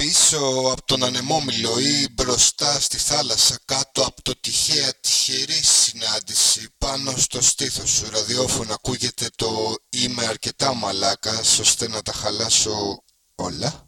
πίσω από τον ανεμόμυλο ή μπροστά στη θάλασσα κάτω από το τυχαία τυχερή συνάντηση πάνω στο στήθος σου ραδιόφωνο ακούγεται το «Είμαι αρκετά μαλάκας ώστε να τα χαλάσω όλα»